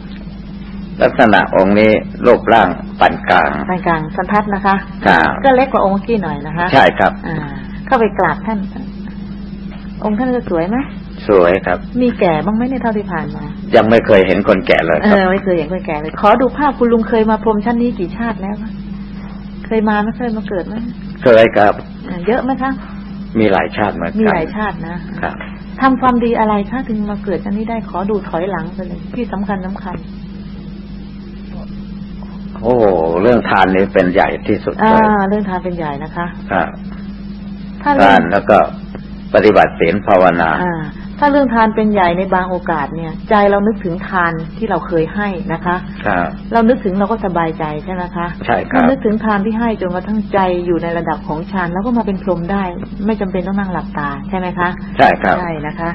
[SPEAKER 2] ลักษณะองค์นี้รูปร่างปานกลาง
[SPEAKER 1] ปานกลางสันทัดนะคะ
[SPEAKER 2] ครับ
[SPEAKER 1] ก็เล็กกว่าองค์เมื่อกี้หน่อยนะคะ
[SPEAKER 2] ใช่ครับ
[SPEAKER 1] อ่า เข้าไปกราบท่าน องค์ท่านจะสวยไหม
[SPEAKER 2] สวยครับ
[SPEAKER 1] มีแก่บ้างไหมในยเท่าที่ผ่านมา
[SPEAKER 2] ยังไม่เคยเห็นคนแก่เลย
[SPEAKER 1] เอ
[SPEAKER 2] ครับ
[SPEAKER 1] อไม่เคยเห็นคนแก่เลย ขอดูภาพคุณลุงเคยมาพรมชั้นนี้กี่ชาติแล้วคะเคยมาไม่เคยมาเกิดไหม
[SPEAKER 2] เคยครับ
[SPEAKER 1] อ่าเยอะไหมคะ
[SPEAKER 2] มีหลายชาติเหมือนกัน
[SPEAKER 1] มีหลายชาตินะครับทำความดีอะไรคะถึงมาเกิดชั้นนี้ได้ขอดูถอยหลังไปเลยที่สำคัญสำคัญ
[SPEAKER 2] โอ้โหเรื่องทานนี้เป็นใหญ่ที่สุด
[SPEAKER 1] อ่า
[SPEAKER 2] เลย
[SPEAKER 1] เรื่องทานเป็นใหญ่นะคะ
[SPEAKER 2] ครับ
[SPEAKER 1] ถ้าเรื่
[SPEAKER 2] ทา
[SPEAKER 1] อนง
[SPEAKER 2] แล้วก็ปฏิบัติศีลภาวนา
[SPEAKER 1] อ่า ถ้าเรื่องทานเป็นใหญ่ในบางโอกาสเนี่ย ใจเรานึกถึงทานที่เราเคยให้นะคะ
[SPEAKER 2] ครับ
[SPEAKER 1] เรานึกถึงเราก็สบายใจใช่ไหมคะ
[SPEAKER 2] ใช่ครั
[SPEAKER 1] ถ้า
[SPEAKER 2] บ
[SPEAKER 1] นึกถึงทานที่ให้จนกระทั่งใจอยู่ในระดับของฌานแล้วก็มาเป็นพรหมได้ ไม่จำเป็นต้องนั่งหลับตาใช่ไหมคะ
[SPEAKER 2] ใช่ครับ
[SPEAKER 1] ใช่นะคะ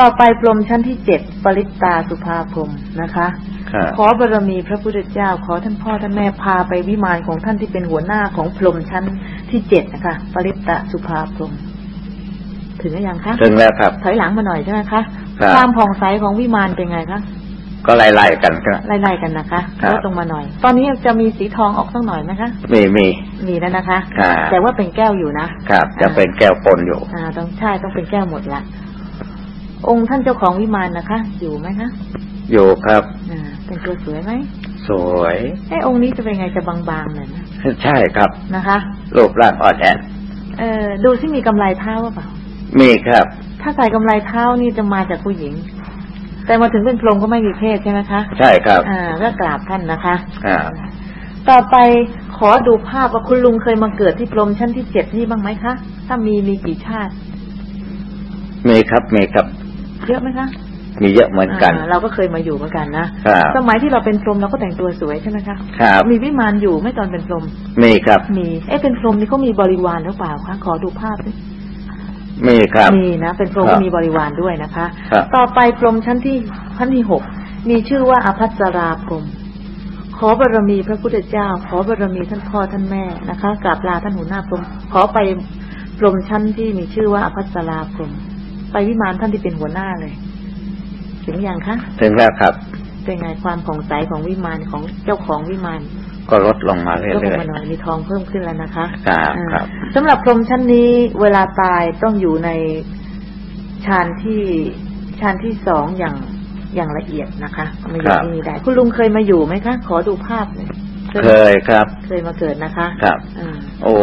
[SPEAKER 1] ต่อไปพรหมชั้นที่เจ็ดปริตตาสุภาพรหมนะคะ
[SPEAKER 2] ครับ
[SPEAKER 1] ขอบารมีพระพุทธเจ้า ขอท่านพ่อท่านแม่พาไปวิมานของท่านที่เป็นหัวหน้าของพรหมชั้นที่เจ็ดนะคะ ปริตตาสุภาพรหม ถึงหรือยังคะ
[SPEAKER 2] ถึงแล้วครับ
[SPEAKER 1] ถอยหลังมาหน่อยใช่ไหมคะ
[SPEAKER 2] ครับ
[SPEAKER 1] ความผ่องใสของวิมานเป็นไงคะ
[SPEAKER 2] ก็ไล่ๆกันครับ
[SPEAKER 1] ไล่ๆกันนะคะ
[SPEAKER 2] ครับ
[SPEAKER 1] ลดลงมาหน่อย ตอนนี้จะมีสีทองออกสักหน่อยไหมคะ
[SPEAKER 2] มีมี
[SPEAKER 1] มีแล้วนะคะ
[SPEAKER 2] ครับ
[SPEAKER 1] แต่ว่าเป็นแก้วอยู่นะครับ
[SPEAKER 2] จะเป็นแก้วปนอยู่
[SPEAKER 1] อ่า ต้องใช่ต้องเป็นแก้วหมดละองค์ท่านเจ้าของวิมานนะคะ อยู่ไหมคะ
[SPEAKER 2] อยู่ครับ
[SPEAKER 1] อ่าเป็นตัวสวยไหม
[SPEAKER 2] สวย
[SPEAKER 1] ไอ้องค์นี้จะเป็นไงจะบางๆหน่อยนะ
[SPEAKER 2] ใช่ครับ
[SPEAKER 1] นะคะ
[SPEAKER 2] รูปร่างอ่อนแอ
[SPEAKER 1] เออดูที่มีกำไรเท้าหรือเปล่า
[SPEAKER 2] มีครับ
[SPEAKER 1] ถ้าใส่กำไรเท้านี่จะมาจากผู้หญิง แต่มาถึงเป็นพรหมก็ไม่มีเพศใช่ไหมคะ
[SPEAKER 2] ใช่ครับ
[SPEAKER 1] อ่าก็กราบท่านนะคะ
[SPEAKER 2] ครับ
[SPEAKER 1] ต่อไปขอดูภาพว่าคุณลุงเคยมาเกิดที่พรหมชั้นที่เจ็ดนี่บ้างไหมคะ ถ้ามีมีกี่ชาติ
[SPEAKER 2] มีครับมีครับ
[SPEAKER 1] เยอะไหมคะ
[SPEAKER 2] มีเยอะเหมือนกันา
[SPEAKER 1] เราก็เคยมาอยู่เหมือนกันนะครับสมัยที่เราเป็นพรหมเราก็แต่งตัวสวยใช่ไหมคะ
[SPEAKER 2] ครับ
[SPEAKER 1] มีวิมานอยู่ไหม่ตอนเป็นพรหม
[SPEAKER 2] มีครับ
[SPEAKER 1] มี เอ๊ะเป็นพรหมนี่เขามีบริวารหรือเปล่าคะขอดูภาพสิ
[SPEAKER 2] มีครับ
[SPEAKER 1] มีนะ เป็นพรหม
[SPEAKER 2] ครับ
[SPEAKER 1] ก็มีบริวารด้วยนะคะ
[SPEAKER 2] ครับ
[SPEAKER 1] ต่อไปพรหมชั้นที่ชั้นที่หกมีชื่อว่าอภัสราพรหมขอบารมีพระพุทธเจ้า ขอบารมีท่านพ่อท่านแม่นะคะกราบลาท่านหัวหน้าพรหมขอไปพรหมชั้นที่มีชื่อว่าอภัสราพรหมไปวิมานท่านที่เป็นหัวหน้าเลยถึงยังคะ
[SPEAKER 2] ถึงแล้วครับ
[SPEAKER 1] เป็นไงความผ่องใสของวิมานของเจ้าของวิมาน
[SPEAKER 2] ก็ลดลงมาเรื่
[SPEAKER 1] ก็ลง
[SPEAKER 2] อย
[SPEAKER 1] มาหน่อยมีทองเพิ่มขึ้นแล้วนะคะ
[SPEAKER 2] ครับ
[SPEAKER 1] อ่า
[SPEAKER 2] ครับ
[SPEAKER 1] สำหรับพรหมชั้นนี้เวลาตายต้องอยู่ในฌานที่ฌานที่สองอย่างอย่างละเอียดนะคะไม่อยู่ที่นี่ได้ คุณลุงเคยมาอยู่ไหมคะ ขอดูภาพหน่อย
[SPEAKER 2] ๆเคยครับ
[SPEAKER 1] เคยมาเกิดนะคะ
[SPEAKER 2] ครับ
[SPEAKER 1] อ่า
[SPEAKER 2] โอ้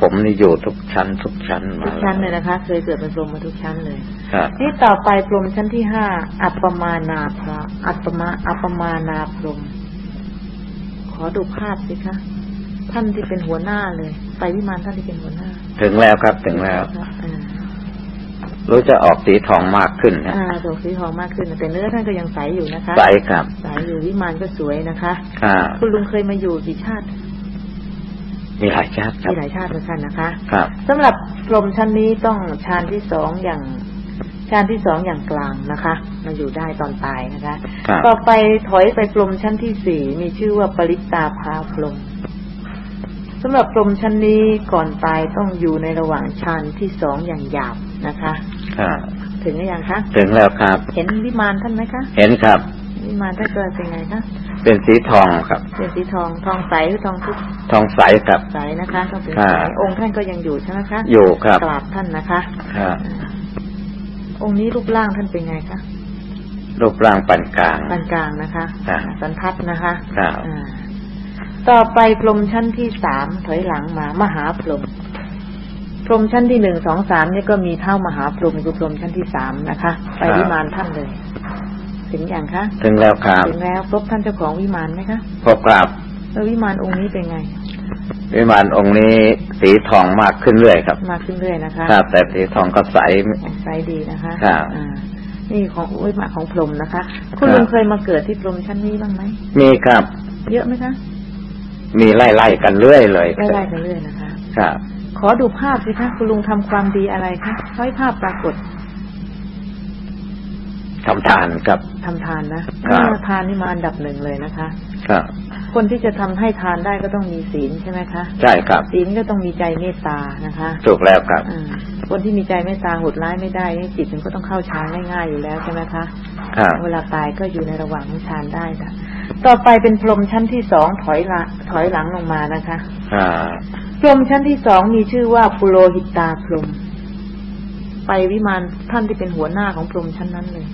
[SPEAKER 2] ผมนี่อยู่ทุกชั้น ทุกชั้นมา
[SPEAKER 1] ทุกชั้นเลยนะคะ เคยเกิดเป็นพรหมมาทุกชั้นเลย
[SPEAKER 2] ครับ
[SPEAKER 1] นี่ต่อไปพรหมชั้นที่ห้าอัปปมานาพระอัปปมาอัปปมานาพรหมข อดูภาพสิคะท่านที่เป็นหัวหน้าเลย ไปวิมานท่านที่เป็นหัวหน้า
[SPEAKER 2] ถึงแล้วครับถึงแล้ว
[SPEAKER 1] อ่า
[SPEAKER 2] รู้จะออกสีทองมากขึ้นนะ
[SPEAKER 1] อ่าดอกสีทองมากขึ้น แต่เนื้อท่านก็ยังใสอยู่นะคะ
[SPEAKER 2] ใสครับ
[SPEAKER 1] ใสอยู่วิมานก็สวยนะคะ
[SPEAKER 2] ครับ
[SPEAKER 1] คุณลุงเคยมาอยู่กี่ชาติ
[SPEAKER 2] มีหลายชาติครั
[SPEAKER 1] มี
[SPEAKER 2] บ
[SPEAKER 1] หลายชาติเหมือนกันนะคะ
[SPEAKER 2] ครับ
[SPEAKER 1] สำหรับพรหมชั้นนี้ต้องฌานที่สองอย่าง ฌานที่สองอย่างกลางนะคะ มาอยู่ได้ตอนตายนะคะ
[SPEAKER 2] ครับ
[SPEAKER 1] ต่อไปถอยไปพรหมชั้นที่สี่มีชื่อว่าปริตตาภาพรหมสำหรับพรหมชั้นนี้ก่อนตายต้องอยู่ในระหว่างฌานที่สองอย่างหยาบนะคะ
[SPEAKER 2] ครับ
[SPEAKER 1] ถึงหรือยังคะ
[SPEAKER 2] ถึงแล้วครับ
[SPEAKER 1] เห็นวิมานท่านไหมคะ
[SPEAKER 2] เห็นครับ
[SPEAKER 1] วิมานท่านเกิดเป็นไงคะ
[SPEAKER 2] เป็นสีทองครับ
[SPEAKER 1] เป็นสีทองทองใสหรือทองทุก
[SPEAKER 2] ทองใสครับ
[SPEAKER 1] ใสนะคะต้องเป็น
[SPEAKER 2] ครั
[SPEAKER 1] ใส
[SPEAKER 2] บ
[SPEAKER 1] องค์ท่านก็ยังอยู่ใช่ไหมคะ
[SPEAKER 2] อยู่ครับ
[SPEAKER 1] กราบท่านนะคะ
[SPEAKER 2] ครับ
[SPEAKER 1] องค์นี้รูปร่างท่านเป็นไงคะ
[SPEAKER 2] รูปร่างปานกลาง
[SPEAKER 1] ปานกลางนะคะ
[SPEAKER 2] ครับ
[SPEAKER 1] สันทัดนะคะ
[SPEAKER 2] ครับ
[SPEAKER 1] อ่าต่อไปพรหมชั้นที่สามถอยหลังมามหาพรหมพรหมชั้นที่หนึ่งสองสามนี่ก็มีเท่ามหาพรหมคือพรหมชั้นที่สามนะคะ ไปวิมานท่านเลย ถึงอย่างคะ
[SPEAKER 2] ถึงแล้วครับ
[SPEAKER 1] ถึงแล้วพบท่านเจ้าของวิมานไหมคะ
[SPEAKER 2] พบกราบ
[SPEAKER 1] แล้ววิมานองค์นี้เป็นไง
[SPEAKER 2] วิมานองค์นี้สีทองมากขึ้นเรื่อยครับ
[SPEAKER 1] มากขึ้นเรื่อยนะคะ
[SPEAKER 2] ครับแต่สีทองก็ใส
[SPEAKER 1] ไซส์ดีนะคะ
[SPEAKER 2] ครับ
[SPEAKER 1] อ่านี่ของวิมานของพรหมนะคะ คุณ
[SPEAKER 2] ครับ
[SPEAKER 1] ลุงเคยมาเกิดที่พรหมชั้นนี้บ้างไหม
[SPEAKER 2] มีครับ
[SPEAKER 1] เยอะไหมคะ
[SPEAKER 2] มีไล่ๆกันเรื่อยเลย
[SPEAKER 1] ไล่ๆกันเรื่อยนะคะ
[SPEAKER 2] ครับ
[SPEAKER 1] ขอดูภาพสิคะคุณลุงทำความดีอะไรคะให้ภาพปรากฏ
[SPEAKER 2] ทำทานครับ
[SPEAKER 1] ทำทานนะครับเออทานนี่มาอันดับหนึ่งเลยนะคะ
[SPEAKER 2] ครับ
[SPEAKER 1] คนที่จะทำให้ทานได้ก็ต้องมีศีลใช่ไหมคะ
[SPEAKER 2] ใช่ครับ
[SPEAKER 1] ศีลก็ต้องมีใจเมตตานะคะ
[SPEAKER 2] ถูกแล้วครับ
[SPEAKER 1] อ่าคนที่มีใจเมตตาโหดร้ายไม่ได้นี่จิตมันก็ต้องเข้าฌานง่ายๆอยู่แล้วใช่ไหมคะ
[SPEAKER 2] ครับ
[SPEAKER 1] เวลาตายก็อยู่ในระหว่างของฌานได้ค่ะ ต่อไปเป็นพรหมชั้นที่สองถอยละถอยหลังลงมานะคะ
[SPEAKER 2] ครับ
[SPEAKER 1] พรหมชั้นที่สองมีชื่อว่าปุโรหิตาพรหมไปวิมานท่านที่เป็นหัวหน้าของพรหมชั้นนั้นเลย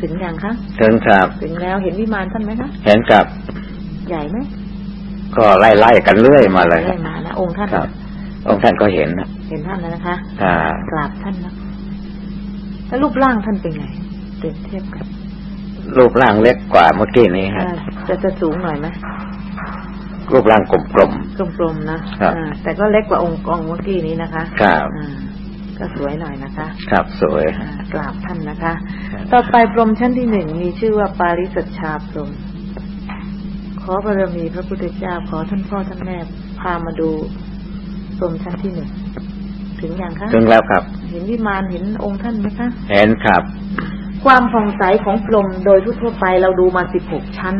[SPEAKER 1] ถึงอย่างคะ
[SPEAKER 2] ถึงครับ
[SPEAKER 1] ถึงแล้วเห็นวิมานท่านไหมคะ
[SPEAKER 2] เห็นกับ
[SPEAKER 1] ใหญ่ไหม
[SPEAKER 2] ก็ไล่ๆกันเรื่อยมาเลย
[SPEAKER 1] ได้มานะองค์ท่าน
[SPEAKER 2] ครับ องค์ท่านก็เห็นนะ
[SPEAKER 1] เห็นท่านแล้วนะคะ
[SPEAKER 2] ครับ
[SPEAKER 1] กราบท่านนะแล้วรูปร่างท่านเป็นไงเปรียบเทียบกัน
[SPEAKER 2] รูปร่างเล็กกว่าเมื่อกี้นี้ฮะ
[SPEAKER 1] อ่าจะจะสูงหน่อยไหม
[SPEAKER 2] รูปร่างกลม
[SPEAKER 1] กลมๆนะครับอ่าแต่ก็เล็กกว่าองค์องค์เมื่อกี้นี้นะคะ
[SPEAKER 2] ครับ
[SPEAKER 1] อ่าก็สวยหน่อยนะคะ
[SPEAKER 2] ๆครับสวย
[SPEAKER 1] อ่ากราบท่านนะคะ
[SPEAKER 2] ครับ
[SPEAKER 1] ต่อไปพรหมชั้นที่หนึ่งมีชื่อว่าปาริสัชชาพรหม ขอบารมีพระพุทธเจ้าขอท่านพ่อท่านแม่พามาดูพรหมชั้นที่หนึ่งถึงอย่างคะ
[SPEAKER 2] ถึงแล้วครับ
[SPEAKER 1] เห็นวิมานเห็นองค์ท่านไหมคะ
[SPEAKER 2] เห็นครับ
[SPEAKER 1] ความผ่องใสของพรหมโดยทั่วๆไปเราดูมาสิบหกชั้น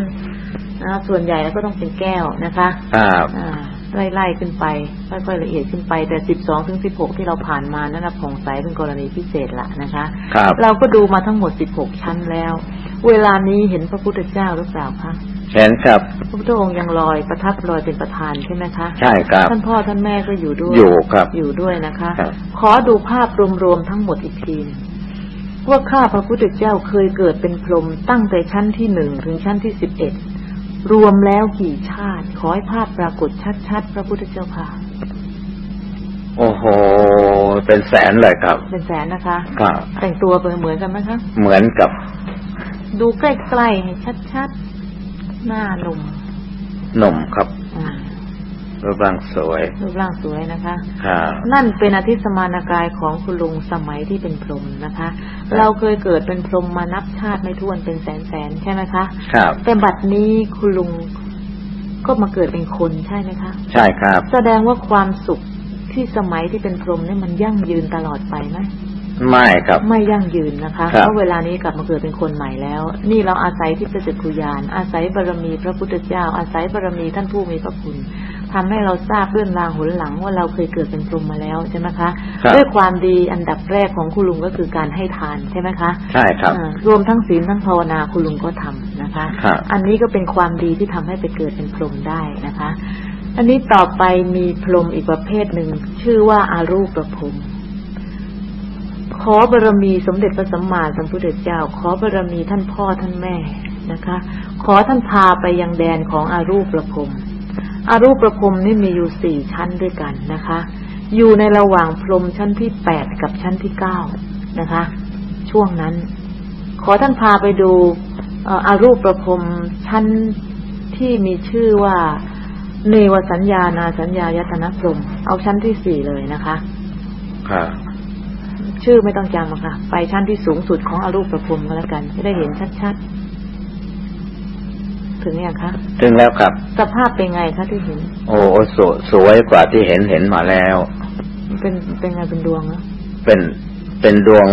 [SPEAKER 1] นะส่วนใหญ่ก็ต้องเป็นแก้วนะคะ
[SPEAKER 2] ครับ
[SPEAKER 1] อ่าไล่ๆขึ้นไปค่อยๆละเอียดขึ้นไป แต่สิบสองถึงสิบหกที่เราผ่านมานั่นนะผ่องใสเป็นกรณีพิเศษละนะคะ
[SPEAKER 2] ครับ
[SPEAKER 1] เราก็ดูมาทั้งหมดสิบหกชั้นแล้ว เวลานี้เห็นพระพุทธเจ้าหรือเปล่าคะ
[SPEAKER 2] เห็นครับ
[SPEAKER 1] พระพุทธองค์ยังลอยประทับลอยเป็นประธานใช่ไหมคะ
[SPEAKER 2] ใช่ครับ
[SPEAKER 1] ท่านพ่อท่านแม่ก็อยู่ด้วย
[SPEAKER 2] อยู่ครับ
[SPEAKER 1] อยู่ด้วยนะคะ
[SPEAKER 2] ครับ
[SPEAKER 1] ขอดูภาพรวมๆทั้งหมดอีกทีหนึ่งว่าข้าพระพุทธเจ้าเคยเกิดเป็นพรหมตั้งแต่ชั้นที่หนึ่งถึงชั้นที่สิบเอ็ดรวมแล้วกี่ชาติ ขอให้ภาพปรากฏชัดๆ พระพุทธเจ้าค่ะ
[SPEAKER 2] โอ้โห เป็นแสนเลยครับ
[SPEAKER 1] เป็นแสนนะคะ
[SPEAKER 2] ครับ
[SPEAKER 1] แต่งตัวเป็นเหมือนกันไหมคะ
[SPEAKER 2] เหมือนกับ
[SPEAKER 1] ดูใกล้ๆให้ชัดๆ หน้าหนุ่ม
[SPEAKER 2] หนุ่มครับ
[SPEAKER 1] อ่า
[SPEAKER 2] รูปร่างสวย
[SPEAKER 1] รูปร่างสวยนะคะ
[SPEAKER 2] ครับ
[SPEAKER 1] นั่นเป็นอธิสมานากายของคุณลุงสมัยที่เป็นพรหมนะคะ เราเคยเกิดเป็นพรหมมานับชาติไม่ถ้วนเป็นแสนแสนๆใช่ไหมคะ
[SPEAKER 2] ครับ
[SPEAKER 1] แต่บัดนี้คุณลุงก็มาเกิดเป็นคนใช่ไหมคะ
[SPEAKER 2] ใช่ครับ
[SPEAKER 1] แสดงว่าความสุขที่สมัยที่เป็นพรหมเนี่ยมันยั่งยืนตลอดไปไหม
[SPEAKER 2] ไม่ครับ
[SPEAKER 1] ไม่ยั่งยืนนะคะ
[SPEAKER 2] ครับ
[SPEAKER 1] เพราะเวลานี้กลับมาเกิดเป็นคนใหม่แล้ว นี่เราอาศัยที่ประจักขุญาณอาศัยบารมีพระพุทธเจ้า อาศัยบารมีท่านผู้มีพระคุณทำให้เราทราบเรื่องราวหนหลังว่าเราเคยเกิดเป็นพรหมมาแล้วใช่ไหมคะ
[SPEAKER 2] ครับ
[SPEAKER 1] ด้วยความดีอันดับแรกของคุณลุงก็คือการให้ทานใช่ไหมคะ
[SPEAKER 2] ใช่ครับ
[SPEAKER 1] อ่ารวมทั้งศีลทั้งภาวนาคุณลุงก็ทำนะคะ
[SPEAKER 2] ครับ
[SPEAKER 1] อันนี้ก็เป็นความดีที่ทำให้ไปเกิดเป็นพรหมได้นะคะ อันนี้ต่อไปมีพรหมอีกประเภทหนึ่งชื่อว่าอารูปประพรหม ขอบารมีสมเด็จพระสัมมาสัมพุทธเจ้า ขอบารมีท่านพ่อท่านแม่นะคะ ขอท่านพาไปยังแดนของอารูปประพรมอารูปประพรมนี่มีอยู่สี่ชั้นด้วยกันนะคะ อยู่ในระหว่างพรมชั้นที่แปดกับชั้นที่เก้านะคะ ช่วงนั้น ขอท่านพาไปดูอารูปประพรมชั้นที่มีชื่อว่าเนวสัญญานาสัญญายตนะพรมเอาชั้นที่สี่เลยนะคะ
[SPEAKER 2] ครับ
[SPEAKER 1] ชื่อไม่ต้องจำอะค่ะ ไปชั้นที่สูงสุดของอารูปประพรมก็แล้วกันจะได้เห็นชัดๆ ถึงยังคะ
[SPEAKER 2] ถึงแล้วครับ
[SPEAKER 1] สภาพเป็นไงคะที่เห็น
[SPEAKER 2] โอ้สวยสวยกว่าที่เห็นเห็นมาแล้ว
[SPEAKER 1] เป็นเป็นไงเป็นดวงเหรอ
[SPEAKER 2] เป็นเป็นดวง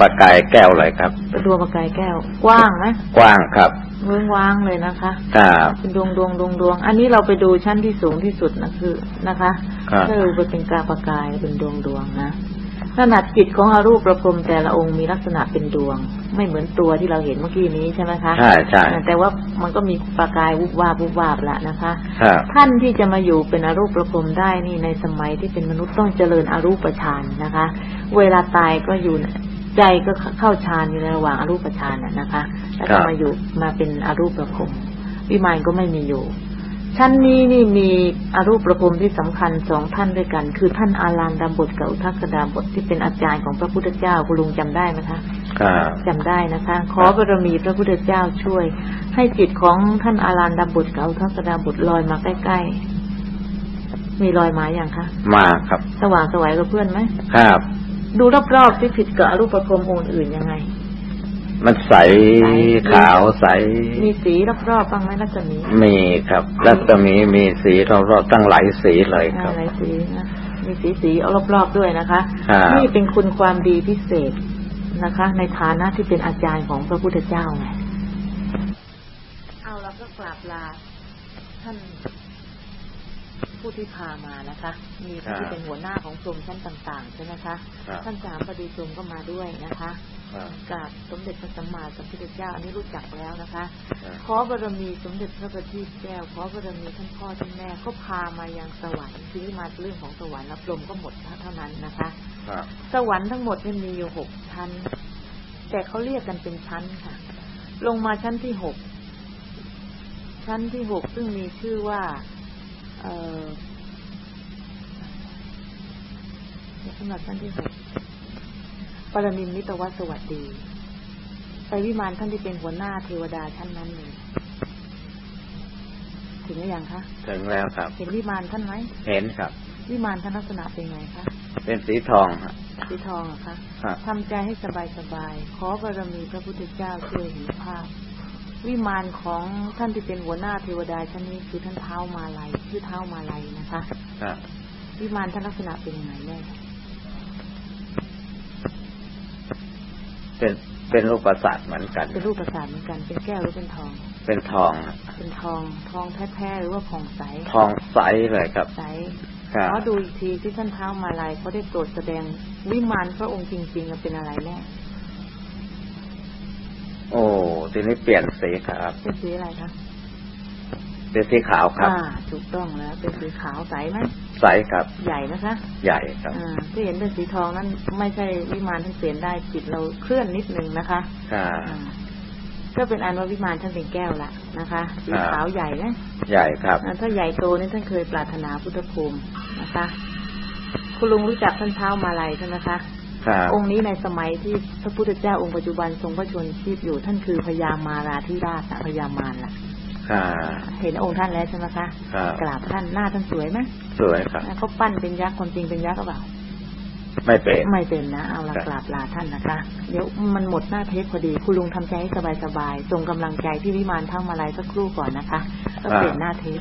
[SPEAKER 2] ประกายแก้วเลยครับ
[SPEAKER 1] เป็นดวงประกายแก้ว กว้างไหม
[SPEAKER 2] กว้างครับ
[SPEAKER 1] เมืองว้างเลยนะคะ
[SPEAKER 2] ครับ
[SPEAKER 1] เป็นดวงดวงดวงดวง อันนี้เราไปดูชั้นที่สูงที่สุดนะคือนะคะ
[SPEAKER 2] ครับ
[SPEAKER 1] ก็คือเป็นกาประกายเป็นดวงดวงนะ ขนาดจิตของอารูปประพรมแต่ละองค์มีลักษณะเป็นดวง ไม่เหมือนตัวที่เราเห็นเมื่อกี้นี้ใช่ไหมคะ
[SPEAKER 2] ใช่ใช่
[SPEAKER 1] แต่ว่ามันก็มีประกายวุบวาบวุบวาบละนะคะ
[SPEAKER 2] ครับ
[SPEAKER 1] ท่านที่จะมาอยู่เป็นอารูปประพรมได้นี่ในสมัยที่เป็นมนุษย์ต้องเจริญอารูปฌานนะคะ เวลาตายก็อยู่ใจก็เข้าฌานอยู่ในระหว่างอารูปฌานน่ะนะคะแล้วก็มาอยู่มาเป็นอารูปประพรมวิมานก็ไม่มีอยู่ ชั้นนี้นี่มีอารูปประพรมที่สำคัญสองท่านด้วยกัน คือท่านอารามดามบทกับอุทักษดามบทที่เป็นอาจารย์ของพระพุทธเจ้าคุณลุงจำได้ไหมคะ
[SPEAKER 2] ครับ
[SPEAKER 1] จำได้นะคะ ขอบารมีพระพุทธเจ้าช่วย ให้จิตของท่านอารามดามบทกับอุทักษดามบทลอยมาใกล้ๆมีรอยมาอย่างคะ
[SPEAKER 2] มาครับ
[SPEAKER 1] สว่างสวัยกับเพื่อนไหม
[SPEAKER 2] ครับ
[SPEAKER 1] ดูรอบๆที่ผิดกับอรูปประพรมองค์อื่นยังไง
[SPEAKER 2] มันใส
[SPEAKER 1] ใส
[SPEAKER 2] ขาวใส
[SPEAKER 1] มีสีรอบๆบ้างไหมรัศมี
[SPEAKER 2] มีครับแล้วก็มีมีสีรอบๆตั้งหลายสีเลยครับ
[SPEAKER 1] อะไรสีนะมีสีสีเอารอบๆด้วยนะคะ
[SPEAKER 2] ครับ
[SPEAKER 1] นี่เป็นคุณความดีพิเศษนะคะ ในฐานะที่เป็นอาจารย์ของพระพุทธเจ้าไงเอาเราก็กราบลาท่านผู้ที่พามานะคะ มีท่านที่เป็นหัวหน้าของกรมชั้นต่างๆใช่ไหมคะ
[SPEAKER 2] ครับ
[SPEAKER 1] ท่านสามปดีชมก็มาด้วยนะคะ
[SPEAKER 2] ครับ
[SPEAKER 1] กราบสมเด็จพระสัมมาสัมพุทธเจ้า อันนี้รู้จักแล้วนะคะ
[SPEAKER 2] ครับ
[SPEAKER 1] ขอบารมีสมเด็จพระบัณฑิตแก้วขอบารมีท่านพ่อท่านแม่ก็พามายังสวรรค์ทีนี้มาเรื่องของสวรรค์แล้วพรหมก็หมดเท่านั้นนะคะ
[SPEAKER 2] ครับ
[SPEAKER 1] สวรรค์ทั้งหมดเนี่ยมีอยู่หกชั้น แต่เขาเรียกกันเป็นชั้นค่ะ ลงมาชั้นที่หกชั้นที่หกซึ่งมีชื่อว่า เอ่อสำหรับชั้นที่หก ปรมินมิตรวัตสวัสดี ไปวิมานท่านที่เป็นหัวหน้าเทวดาชั้นนั้นเลยถึงหรือยังคะ
[SPEAKER 2] ถึงแล้วครับ
[SPEAKER 1] เห็นวิมานท่านไหม
[SPEAKER 2] เห็นครับ
[SPEAKER 1] วิมานท่านลักษณะเป็นไงคะ
[SPEAKER 2] เป็นสีทองฮะ
[SPEAKER 1] สีทองเหรอคะ
[SPEAKER 2] ครับ
[SPEAKER 1] ทำใจให้สบายสบายๆขอบารมีพระพุทธเจ้าช่วยเห็นภาพ วิมานของท่านที่เป็นหัวหน้าเทวดาชั้นนี้คือท่านเท้ามาลัยชื่อเท้ามาลัยนะคะ
[SPEAKER 2] ครับ
[SPEAKER 1] วิมานท่านลักษณะเป็นยังไงแน่
[SPEAKER 2] เป็นเป็นรูปประสาทเหมือนกัน
[SPEAKER 1] เป็นรูปประสาทเหมือนกัน เป็นแก้วหรือเป็นทอง
[SPEAKER 2] เป็นทองฮะ
[SPEAKER 1] เป็นทอง ทองแท้ๆหรือว่าผ่องใส
[SPEAKER 2] ทองใสเลยครับ
[SPEAKER 1] ใส
[SPEAKER 2] ครับ
[SPEAKER 1] ขอดูอีกทีที่ท่านเท้ามาลัยเขาได้โปรดแสดงวิมานพระองค์จริงๆเป็นอะไรแน่
[SPEAKER 2] โอ้ทีนี้เปลี่ยนสีครับ
[SPEAKER 1] เป็นสีอะไรคะ
[SPEAKER 2] เป็นสีขาวครับ
[SPEAKER 1] อ่าถูกต้องแล้วเป็นสีขาวใสไหม
[SPEAKER 2] ใสครับ
[SPEAKER 1] ใหญ่นะคะ
[SPEAKER 2] ใหญ่ครับ
[SPEAKER 1] อ่าที่เห็นเป็นสีทองนั้นไม่ใช่วิมานท่านเปลี่ยนได้จิตเราเคลื่อนนิดนึงนะคะ
[SPEAKER 2] ครับ
[SPEAKER 1] อ่าก็เป็นอันว่าวิมานท่านเป็นแก้วละนะคะสี
[SPEAKER 2] ครับ
[SPEAKER 1] ขาวใหญ่นะ
[SPEAKER 2] ใหญ่ครับ
[SPEAKER 1] อ่าถ้าใหญ่โตนี่ท่านเคยปรารถนาพุทธภูมินะคะ คุณลุงรู้จักท่านเท้ามาลัยใช่ไหมคะ
[SPEAKER 2] ครับ
[SPEAKER 1] องค์นี้ในสมัยที่พระพุทธเจ้าองค์ปัจจุบันทรงพระชนม์ชีพอยู่ท่านคือพญามาราธิราชนะพญามารล่ะ
[SPEAKER 2] ค่ะ
[SPEAKER 1] เห็นองค์ท่านแล้วใช่ไหมคะ
[SPEAKER 2] ครับ
[SPEAKER 1] กราบท่านหน้าท่านสวยไหม
[SPEAKER 2] สวยครับ
[SPEAKER 1] เขาปั้นเป็นยักษ์คนจริงเป็นยักษ์หรือเปล่า
[SPEAKER 2] ไม่เป็น
[SPEAKER 1] ไม่เป็นนะ เอาละ
[SPEAKER 2] ครับ
[SPEAKER 1] กราบลาท่านนะคะ เดี๋ยวมันหมดหน้าเทปพอดีคุณลุงทำใจให้สบายๆส่งกำลังใจที่วิมานทั้งมาลายสักครู่ก่อนนะคะก็เปลี่ยนหน้าเทป